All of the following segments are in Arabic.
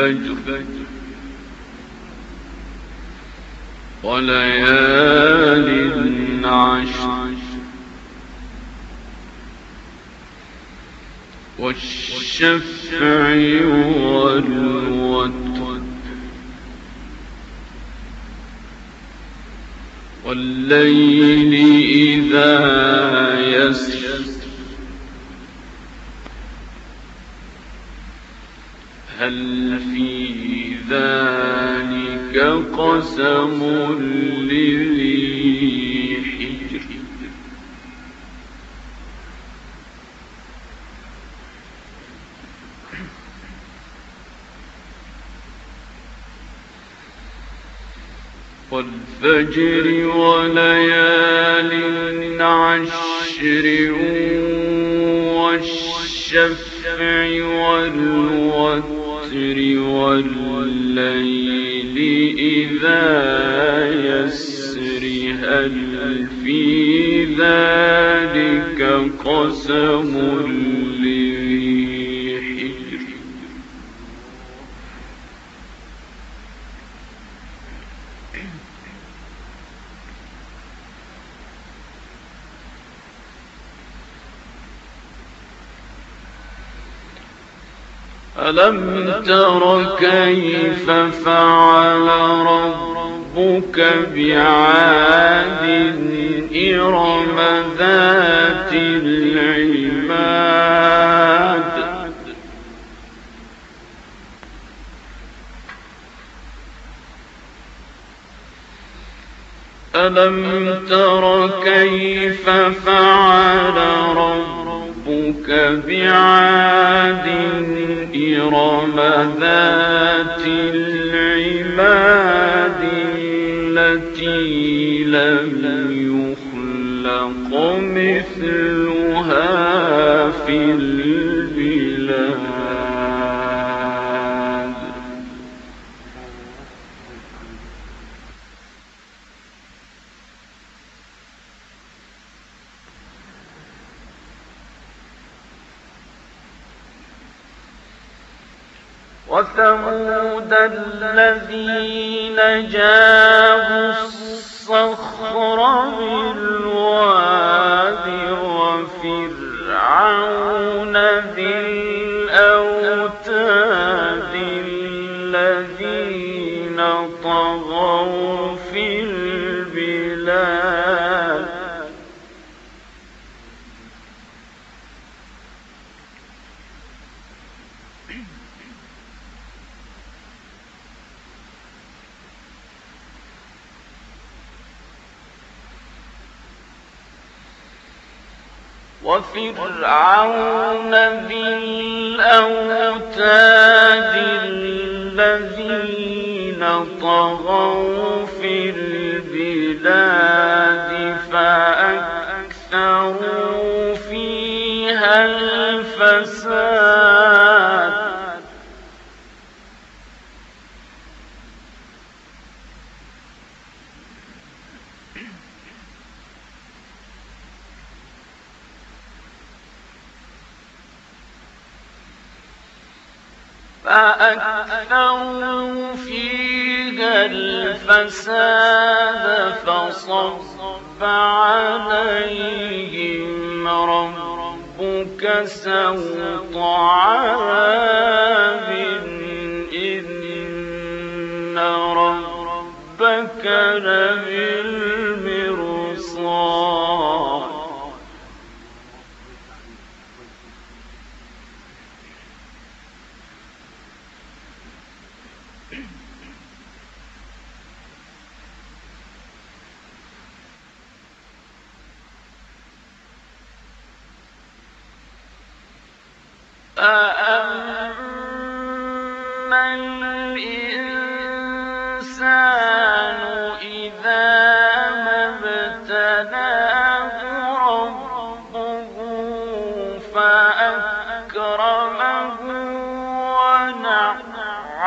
والفجر وليال عشر. والشفع والوتر. والليل إذا يسر. هل في ذلك قسم لذي حجر والفجر وليال عشر والشفع والوتر والليل إذا يسر هل في ذلك قسم لذي حجر ألم تر كيف فعل ربك بعاد إرم ذات العماد؟ ألم تر كيف فعل ربك بعاد إرم ذات العماد التي لم يخلق مثلها في البلاد وثمود الذين جابوا الصخر بالواد وفرعون ذي الأوتاد الذين طغوا في البلاد وفرعون ذي الأوتاد الذين طغوا في البلاد فأكثروا فيها الفساد. فأكثروا فيها الفساد فصب عليهم ربك سوط عذاب إن ربك لبالمرصاد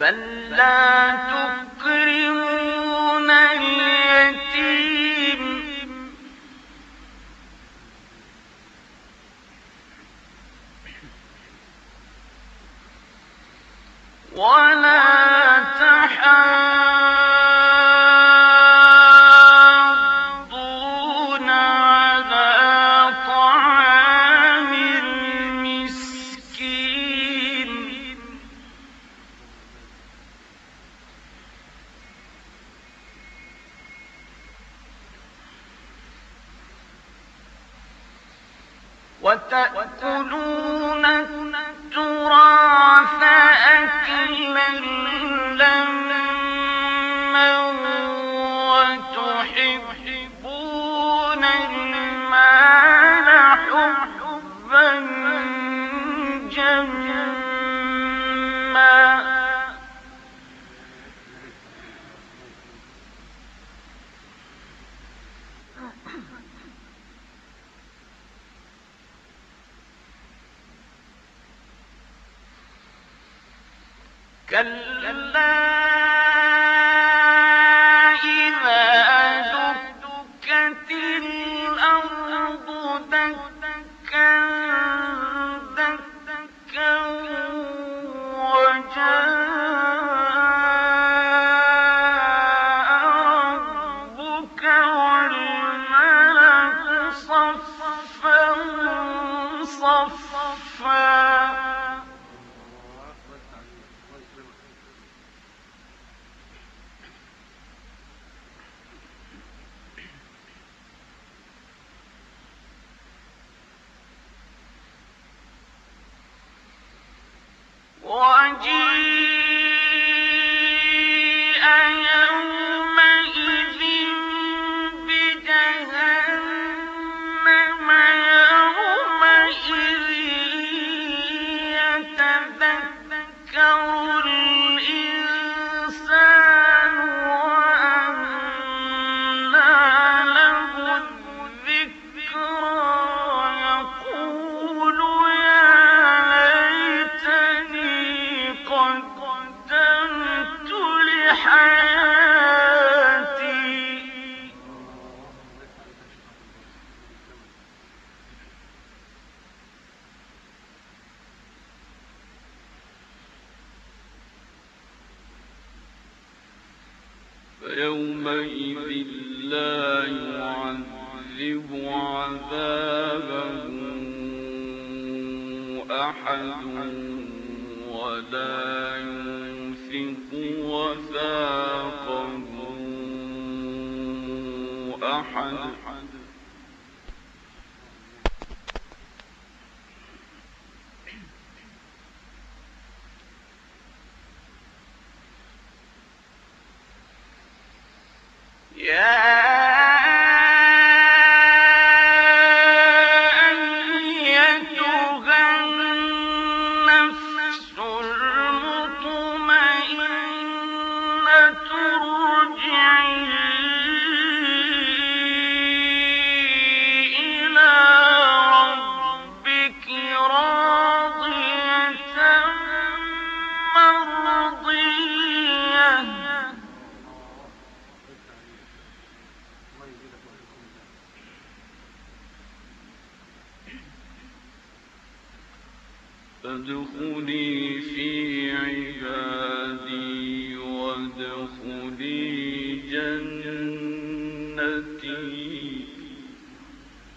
لا تكرمون اليتيم. ولا وتأكلون التراث أكلا كلا فيومئذ لا يعذب عذابه أحد ولا يعذب وفاقه أحد Yeah. فادخلي في